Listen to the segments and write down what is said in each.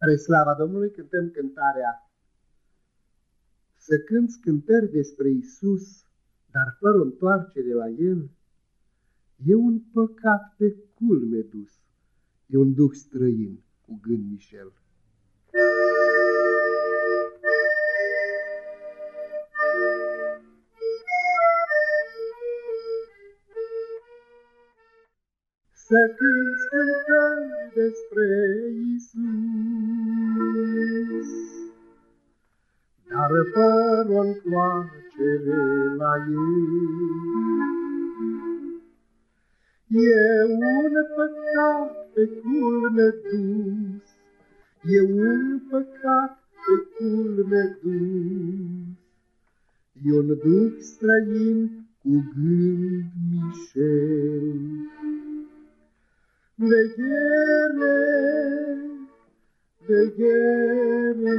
Spre slava Domnului cântăm cântarea Să cânți cântări despre Isus, dar fără întoarcere la El, e un păcat pe culme dus, e un duh străin cu gând Michel. Să cânti cântări despre Isus, Dar fără întoarcere la El. E un păcat pe culme dus, E un păcat pe culme dus, E un duh străin cu gând mișel. Veghere, veghere,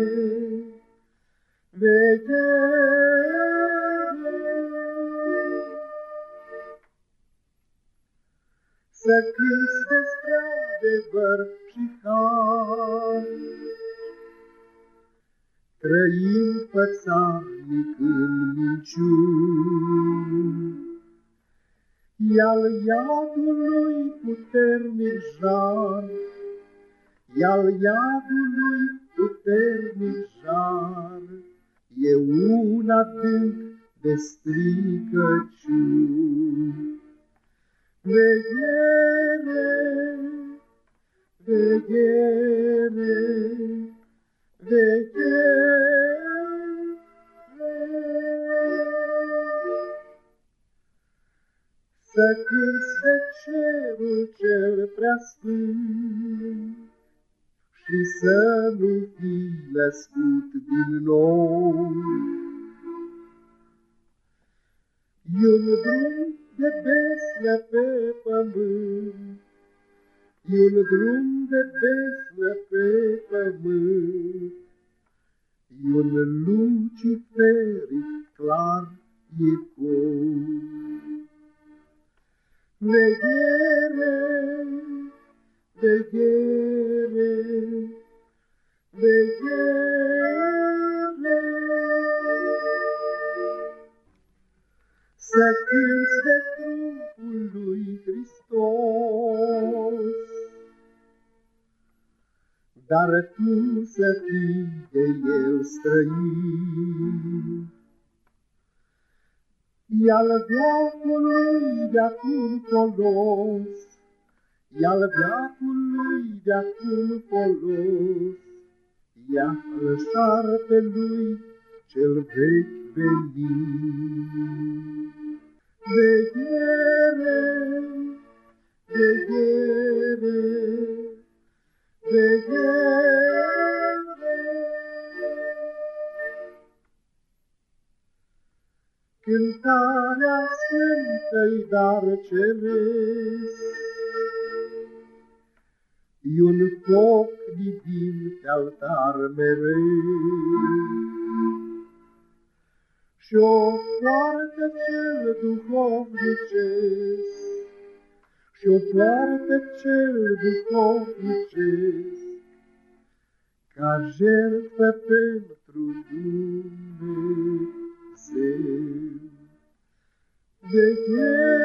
veghere. Să cânți despre adevăr și har, Trăind pățarnic în minciuni, I-al iadului puternic jar, I-al iadului puternic jar, E un adânc de stricăciuni. Veghere, veghere, veghere, Să cânți de cerul cel prea sfânt Și să nu fii născut din nou. E un drum de beslă pe pământ, E un drum de beslă pe pământ, E un luciferic clar ecou. Veghere, veghere, Să cânți de trupul lui Hristos, Dar tu să fii de el străin. I-al veacului de-acum folos, I-al veacului de-acum folos, Ia-l șarpelui cel vechi venit. Veghere, veghere, veghere, cântarea sfântei dar ceresc. E un foc divin pe altar mereu. Și o poartă cel duhovnicesc, Și o poartă cel duhovnicesc, Ca jertfă pentru Dumnezeu. Veghere,